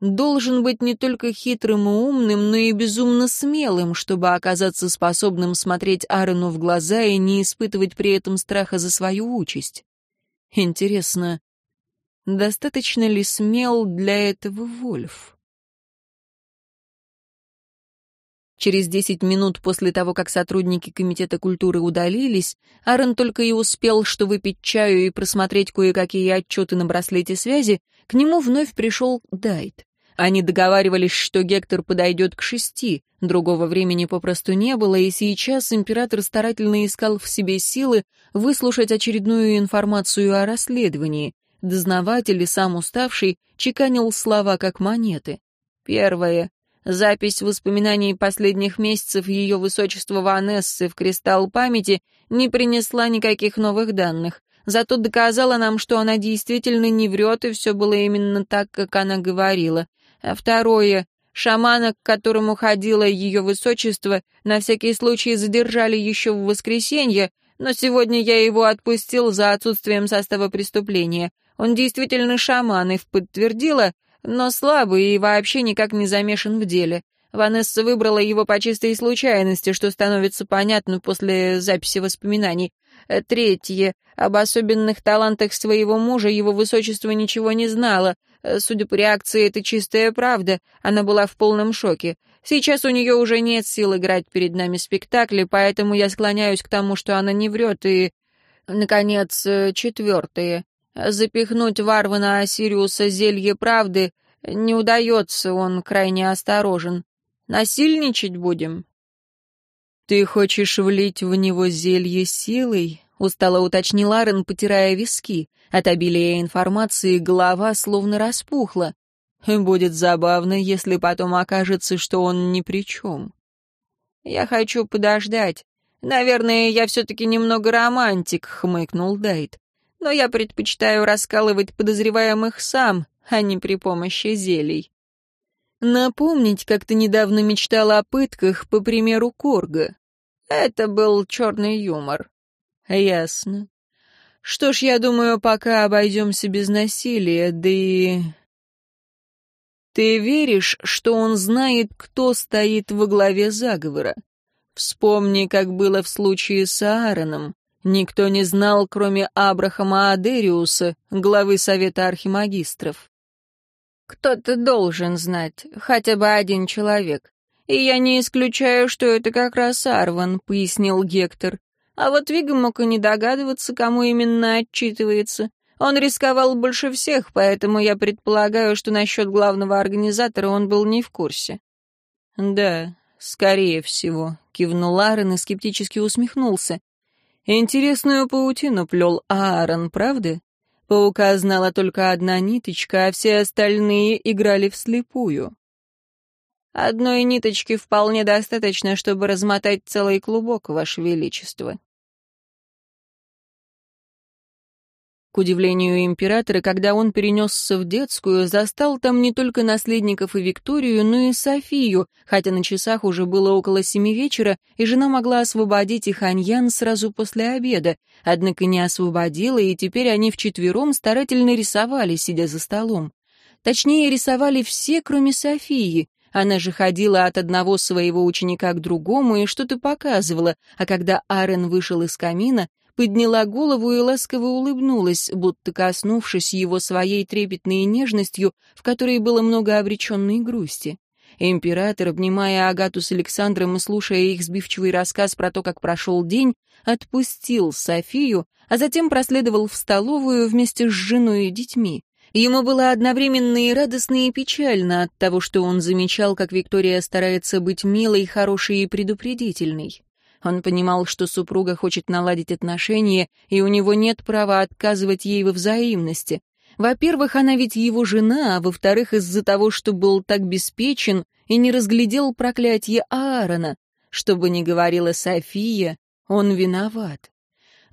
должен быть не только хитрым и умным, но и безумно смелым, чтобы оказаться способным смотреть Аарону в глаза и не испытывать при этом страха за свою участь. Интересно, достаточно ли смел для этого Вольф? Через десять минут после того, как сотрудники Комитета культуры удалились, Аарон только и успел, что выпить чаю и просмотреть кое-какие отчеты на браслете связи, к нему вновь пришел Дайт. Они договаривались, что Гектор подойдет к шести, другого времени попросту не было, и сейчас император старательно искал в себе силы выслушать очередную информацию о расследовании. Дознаватель и сам уставший чеканил слова как монеты. Первое. Запись воспоминаний последних месяцев ее высочества Ванессы в кристалл памяти не принесла никаких новых данных, зато доказала нам, что она действительно не врет, и все было именно так, как она говорила. А второе. Шамана, к которому ходило ее высочество, на всякий случай задержали еще в воскресенье, но сегодня я его отпустил за отсутствием состава преступления. Он действительно шаман, и подтвердила, но слабый и вообще никак не замешан в деле. Ванесса выбрала его по чистой случайности, что становится понятно после записи воспоминаний. Э, третье. Об особенных талантах своего мужа его высочество ничего не знало. Э, судя по реакции, это чистая правда. Она была в полном шоке. Сейчас у нее уже нет сил играть перед нами спектакли, поэтому я склоняюсь к тому, что она не врет. И, наконец, э, четвертое. Запихнуть Варвана Осириуса зелье правды не удается, он крайне осторожен. Насильничать будем?» «Ты хочешь влить в него зелье силой?» — устало уточнил Арен, потирая виски. От обилия информации голова словно распухла. «Будет забавно, если потом окажется, что он ни при чем». Я хочу подождать. Наверное, я все-таки немного романтик», — хмыкнул Дайт. «Но я предпочитаю раскалывать подозреваемых сам, а не при помощи зелий». «Напомнить, как ты недавно мечтал о пытках, по примеру Корга». Это был черный юмор. «Ясно. Что ж, я думаю, пока обойдемся без насилия, да и ты веришь, что он знает, кто стоит во главе заговора? Вспомни, как было в случае с Аароном. Никто не знал, кроме Абрахама Адериуса, главы Совета Архимагистров. Кто-то должен знать, хотя бы один человек. И я не исключаю, что это как раз Арван, пояснил Гектор. А вот Вига мог и не догадываться, кому именно отчитывается. Он рисковал больше всех, поэтому я предполагаю, что насчет главного организатора он был не в курсе. «Да, скорее всего», — кивнул Аарон и скептически усмехнулся. «Интересную паутину плел Аарон, правда? Паука знала только одна ниточка, а все остальные играли вслепую». «Одной ниточки вполне достаточно, чтобы размотать целый клубок, Ваше Величество», К удивлению императора, когда он перенесся в детскую, застал там не только наследников и Викторию, но и Софию, хотя на часах уже было около семи вечера, и жена могла освободить их Аньян сразу после обеда, однако не освободила, и теперь они вчетвером старательно рисовали, сидя за столом. Точнее, рисовали все, кроме Софии. Она же ходила от одного своего ученика к другому и что-то показывала, а когда Арен вышел из камина, подняла голову и ласково улыбнулась, будто коснувшись его своей трепетной нежностью, в которой было много обреченной грусти. Император, обнимая Агату с Александром и слушая их сбивчивый рассказ про то, как прошел день, отпустил Софию, а затем проследовал в столовую вместе с женой и детьми. Ему было одновременно и радостно, и печально от того, что он замечал, как Виктория старается быть милой, хорошей и предупредительной. Он понимал, что супруга хочет наладить отношения, и у него нет права отказывать ей во взаимности. Во-первых, она ведь его жена, а во-вторых, из-за того, что был так беспечен и не разглядел проклятие Аарона. Что бы ни говорила София, он виноват.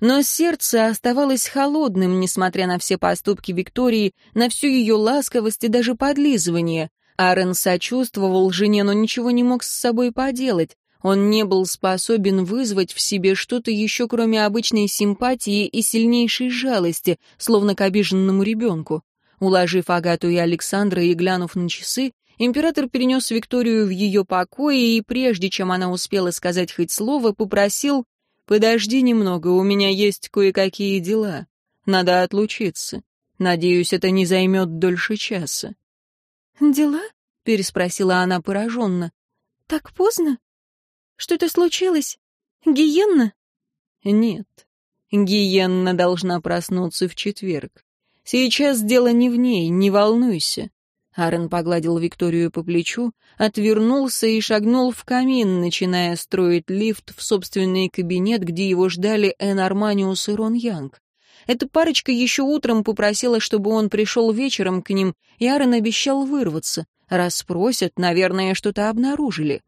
Но сердце оставалось холодным, несмотря на все поступки Виктории, на всю ее ласковость и даже подлизывание. Аарон сочувствовал жене, но ничего не мог с собой поделать. Он не был способен вызвать в себе что-то еще, кроме обычной симпатии и сильнейшей жалости, словно к обиженному ребенку. Уложив Агату и Александра и глянув на часы, император перенес Викторию в ее покое и, прежде чем она успела сказать хоть слово, попросил «Подожди немного, у меня есть кое-какие дела. Надо отлучиться. Надеюсь, это не займет дольше часа». «Дела?» — переспросила она пораженно. «Так поздно?» Что-то случилось? Гиенна?» «Нет. Гиенна должна проснуться в четверг. Сейчас дело не в ней, не волнуйся». Аарон погладил Викторию по плечу, отвернулся и шагнул в камин, начиная строить лифт в собственный кабинет, где его ждали Эн Арманиус и Рон Янг. Эта парочка еще утром попросила, чтобы он пришел вечером к ним, и Аарон обещал вырваться. Раз спросят, наверное, что-то обнаружили.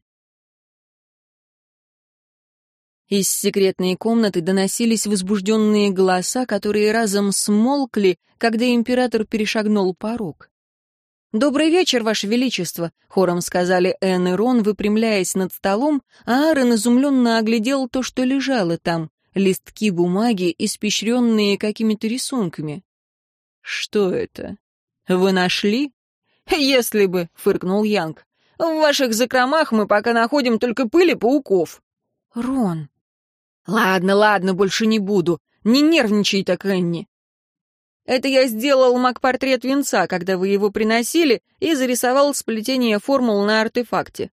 Из секретной комнаты доносились возбужденные голоса, которые разом смолкли, когда император перешагнул порог. «Добрый вечер, Ваше Величество!» — хором сказали Энн и Рон, выпрямляясь над столом, а Аарон изумленно оглядел то, что лежало там — листки бумаги, испещренные какими-то рисунками. «Что это? Вы нашли?» «Если бы!» — фыркнул Янг. «В ваших закромах мы пока находим только пыли пауков». «Рон!» «Ладно, ладно, больше не буду. Не нервничай так, Энни. Это я сделал маг-портрет венца, когда вы его приносили, и зарисовал сплетение формул на артефакте».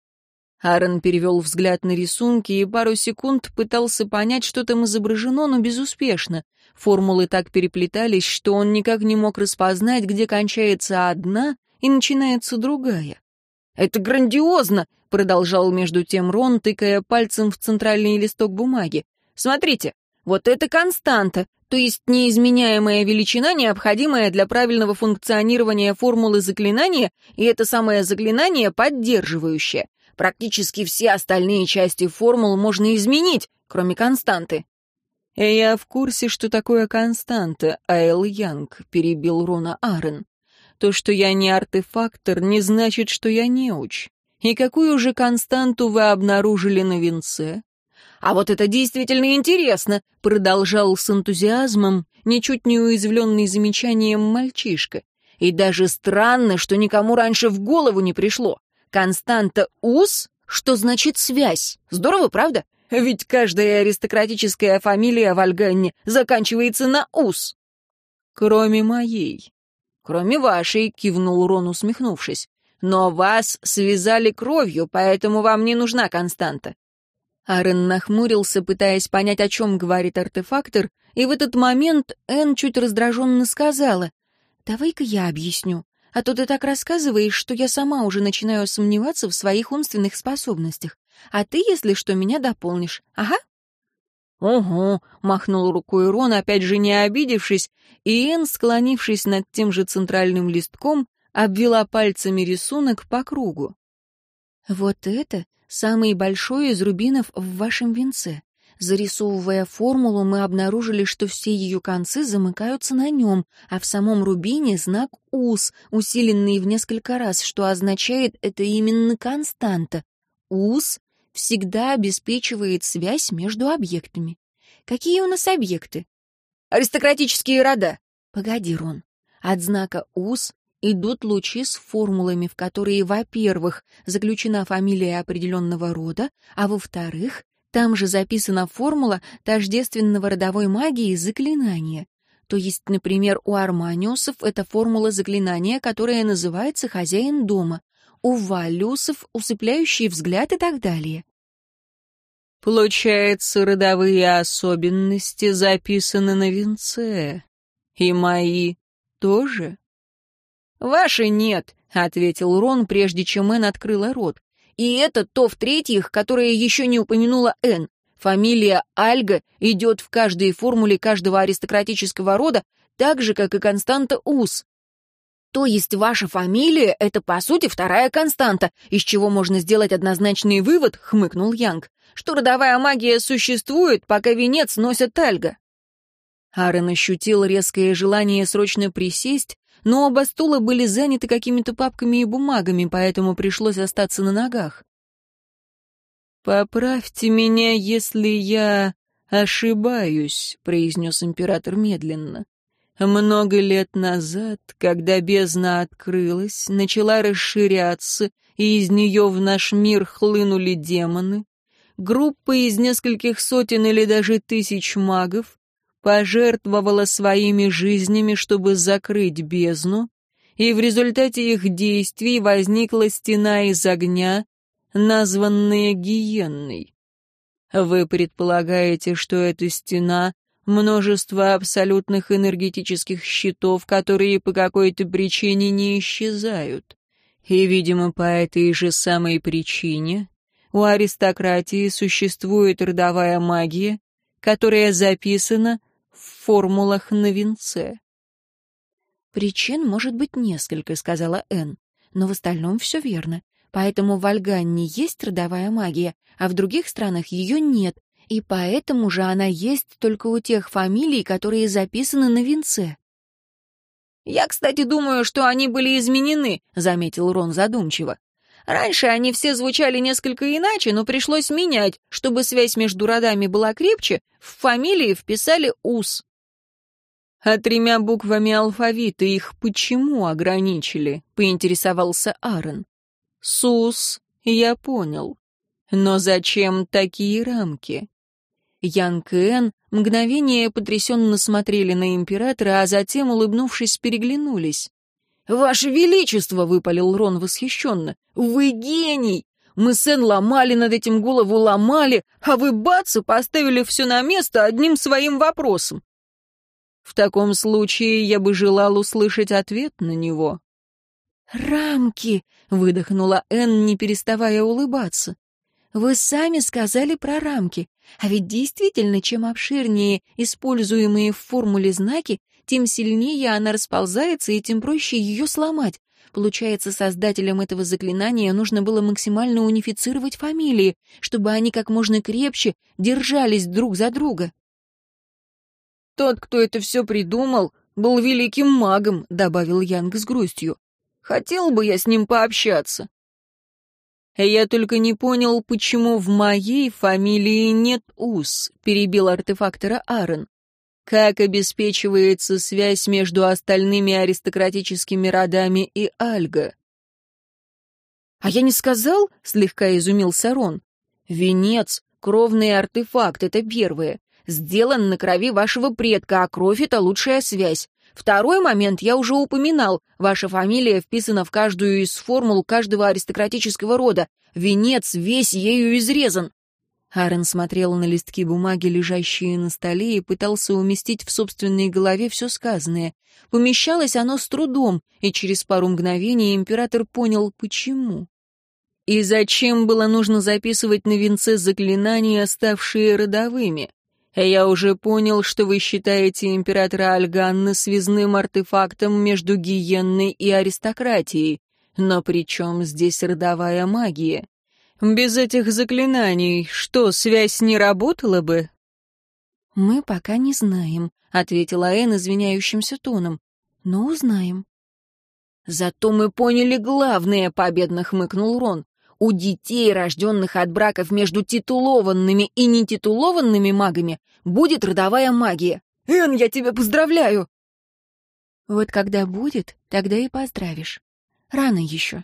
Аарон перевел взгляд на рисунки и пару секунд пытался понять, что там изображено, но безуспешно. Формулы так переплетались, что он никак не мог распознать, где кончается одна и начинается другая. «Это грандиозно!» — продолжал между тем Рон, тыкая пальцем в центральный листок бумаги. Смотрите, вот это константа, то есть неизменяемая величина, необходимая для правильного функционирования формулы заклинания, и это самое заклинание поддерживающее. Практически все остальные части формул можно изменить, кроме константы. «Я в курсе, что такое константа, Айл Янг», — перебил Рона Аарон. «То, что я не артефактор, не значит, что я неуч. И какую же константу вы обнаружили на венце?» «А вот это действительно интересно», — продолжал с энтузиазмом, ничуть не уязвленный замечанием мальчишка. «И даже странно, что никому раньше в голову не пришло. Константа УС, что значит связь. Здорово, правда? Ведь каждая аристократическая фамилия в Альганне заканчивается на УС». «Кроме моей». «Кроме вашей», — кивнул Рон, усмехнувшись. «Но вас связали кровью, поэтому вам не нужна константа. Аарон нахмурился, пытаясь понять, о чем говорит артефактор, и в этот момент Энн чуть раздраженно сказала, «Давай-ка я объясню, а то ты так рассказываешь, что я сама уже начинаю сомневаться в своих умственных способностях. А ты, если что, меня дополнишь. Ага?» «Ого!» — махнул рукой Рон, опять же не обидевшись, и Энн, склонившись над тем же центральным листком, обвела пальцами рисунок по кругу. «Вот это самый большой из рубинов в вашем венце. Зарисовывая формулу, мы обнаружили, что все ее концы замыкаются на нем, а в самом рубине знак УС, усиленный в несколько раз, что означает это именно константа. УС всегда обеспечивает связь между объектами. Какие у нас объекты? Аристократические рода. Погоди, Рон. От знака УС идут лучи с формулами, в которые, во-первых, заключена фамилия определенного рода, а во-вторых, там же записана формула тождественного родовой магии заклинания. То есть, например, у арманиусов это формула заклинания, которая называется «хозяин дома», у валюсов — усыпляющий взгляд и так далее. Получается, родовые особенности записаны на венце. И мои тоже? «Ваши нет», — ответил Рон, прежде чем Энн открыла рот. «И это то в-третьих, которое еще не упомянула Энн. Фамилия Альга идет в каждой формуле каждого аристократического рода, так же, как и константа УС. То есть ваша фамилия — это, по сути, вторая константа, из чего можно сделать однозначный вывод, — хмыкнул Янг, что родовая магия существует, пока венец носят Альга. Аарон ощутил резкое желание срочно присесть, но оба стула были заняты какими-то папками и бумагами, поэтому пришлось остаться на ногах. «Поправьте меня, если я ошибаюсь», — произнес император медленно. «Много лет назад, когда бездна открылась, начала расширяться, и из нее в наш мир хлынули демоны, группа из нескольких сотен или даже тысяч магов пожертвовала своими жизнями, чтобы закрыть бездну, и в результате их действий возникла стена из огня, названная Гиенной. Вы предполагаете, что эта стена — множество абсолютных энергетических щитов, которые по какой-то причине не исчезают. И, видимо, по этой же самой причине у аристократии существует родовая магия, которая записана в формулах на венце. «Причин может быть несколько», — сказала Энн, «но в остальном все верно. Поэтому в Альганне есть родовая магия, а в других странах ее нет, и поэтому же она есть только у тех фамилий, которые записаны на венце». «Я, кстати, думаю, что они были изменены», — заметил Рон задумчиво. Раньше они все звучали несколько иначе, но пришлось менять. Чтобы связь между родами была крепче, в фамилии вписали «ус». «А тремя буквами алфавита их почему ограничили?» — поинтересовался Аарон. «Сус, я понял. Но зачем такие рамки?» Янг и Энн мгновение потрясенно смотрели на императора, а затем, улыбнувшись, переглянулись. «Ваше Величество!» — выпалил Рон восхищенно. «Вы гений! Мы с Эн ломали над этим голову, ломали, а вы, бац, поставили все на место одним своим вопросом!» «В таком случае я бы желал услышать ответ на него». «Рамки!» — выдохнула Эн, не переставая улыбаться. «Вы сами сказали про рамки, а ведь действительно, чем обширнее используемые в формуле знаки, тем сильнее она расползается и тем проще ее сломать. Получается, создателям этого заклинания нужно было максимально унифицировать фамилии, чтобы они как можно крепче держались друг за друга. «Тот, кто это все придумал, был великим магом», — добавил Янг с грустью. «Хотел бы я с ним пообщаться». «Я только не понял, почему в моей фамилии нет ус», — перебил артефактора Аарон. «Как обеспечивается связь между остальными аристократическими родами и Альга?» «А я не сказал?» — слегка изумился Рон. «Венец — кровный артефакт, это первое. Сделан на крови вашего предка, а кровь — это лучшая связь. Второй момент я уже упоминал. Ваша фамилия вписана в каждую из формул каждого аристократического рода. Венец весь ею изрезан. Аарон смотрел на листки бумаги, лежащие на столе, и пытался уместить в собственной голове все сказанное. Помещалось оно с трудом, и через пару мгновений император понял, почему. И зачем было нужно записывать на венце заклинания, ставшие родовыми? Я уже понял, что вы считаете императора Альганна связным артефактом между гиенной и аристократией. Но при чем здесь родовая магия? Без этих заклинаний что, связь не работала бы? «Мы пока не знаем», — ответила Энн извиняющимся тоном. «Но узнаем». «Зато мы поняли главное», — победно хмыкнул Рон у детей, рожденных от браков между титулованными и нетитулованными магами, будет родовая магия. Эн, я тебя поздравляю!» «Вот когда будет, тогда и поздравишь. Рано еще».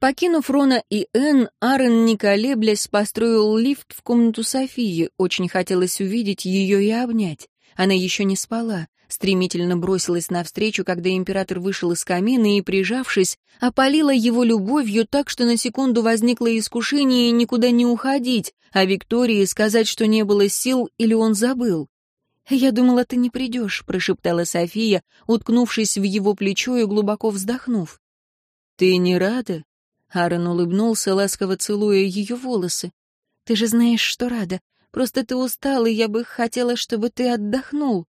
Покинув Рона и Энн, Аарон, не колеблясь, построил лифт в комнату Софии. Очень хотелось увидеть ее и обнять. Она еще не спала стремительно бросилась навстречу, когда император вышел из камина и, прижавшись, опалила его любовью так, что на секунду возникло искушение никуда не уходить, а Виктории сказать, что не было сил или он забыл. «Я думала, ты не придешь», — прошептала София, уткнувшись в его плечо и глубоко вздохнув. «Ты не рада?» — Аарон улыбнулся, ласково целуя ее волосы. «Ты же знаешь, что рада. Просто ты устал, и я бы хотела, чтобы ты отдохнул».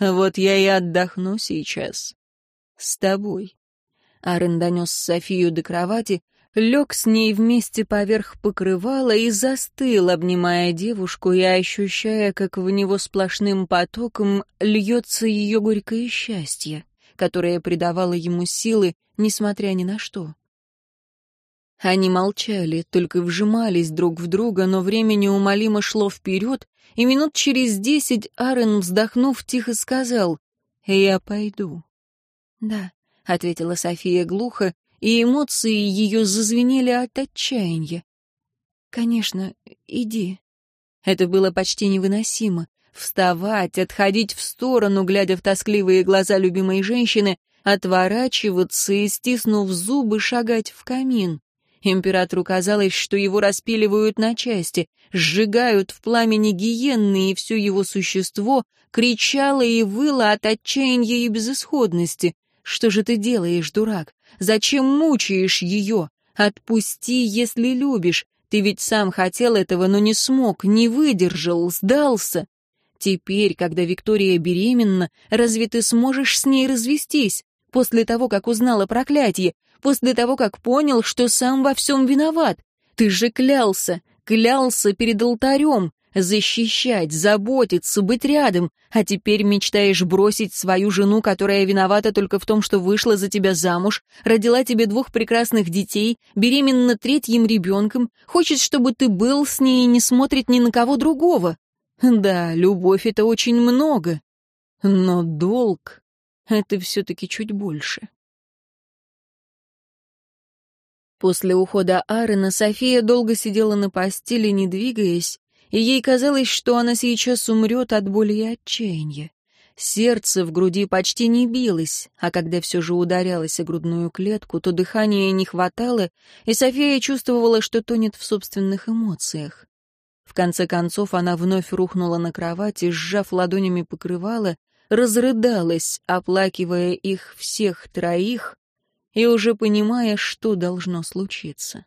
Вот я и отдохну сейчас. С тобой. Арен донес Софию до кровати, лег с ней вместе поверх покрывала и застыл, обнимая девушку и ощущая, как в него сплошным потоком льется ее горькое счастье, которое придавало ему силы, несмотря ни на что. Они молчали, только вжимались друг в друга, но время неумолимо шло вперед, и минут через десять Арен, вздохнув, тихо сказал «Я пойду». «Да», — ответила София глухо, и эмоции ее зазвенели от отчаяния. «Конечно, иди». Это было почти невыносимо. Вставать, отходить в сторону, глядя в тоскливые глаза любимой женщины, отворачиваться и, стиснув зубы, шагать в камин. Императору казалось, что его распиливают на части, сжигают в пламени гиенны, и все его существо кричало и выло от отчаяния и безысходности. «Что же ты делаешь, дурак? Зачем мучаешь ее? Отпусти, если любишь. Ты ведь сам хотел этого, но не смог, не выдержал, сдался. Теперь, когда Виктория беременна, разве ты сможешь с ней развестись? После того, как узнала проклятие, после того, как понял, что сам во всем виноват. Ты же клялся, клялся перед алтарем, защищать, заботиться, быть рядом, а теперь мечтаешь бросить свою жену, которая виновата только в том, что вышла за тебя замуж, родила тебе двух прекрасных детей, беременна третьим ребенком, хочет, чтобы ты был с ней и не смотрит ни на кого другого. Да, любовь — это очень много, но долг — это все-таки чуть больше. После ухода Аарона София долго сидела на постели, не двигаясь, и ей казалось, что она сейчас умрет от боли и отчаяния. Сердце в груди почти не билось, а когда все же ударялось о грудную клетку, то дыхания не хватало, и София чувствовала, что тонет в собственных эмоциях. В конце концов она вновь рухнула на кровать и, сжав ладонями покрывало, разрыдалась, оплакивая их всех троих, и уже понимая, что должно случиться.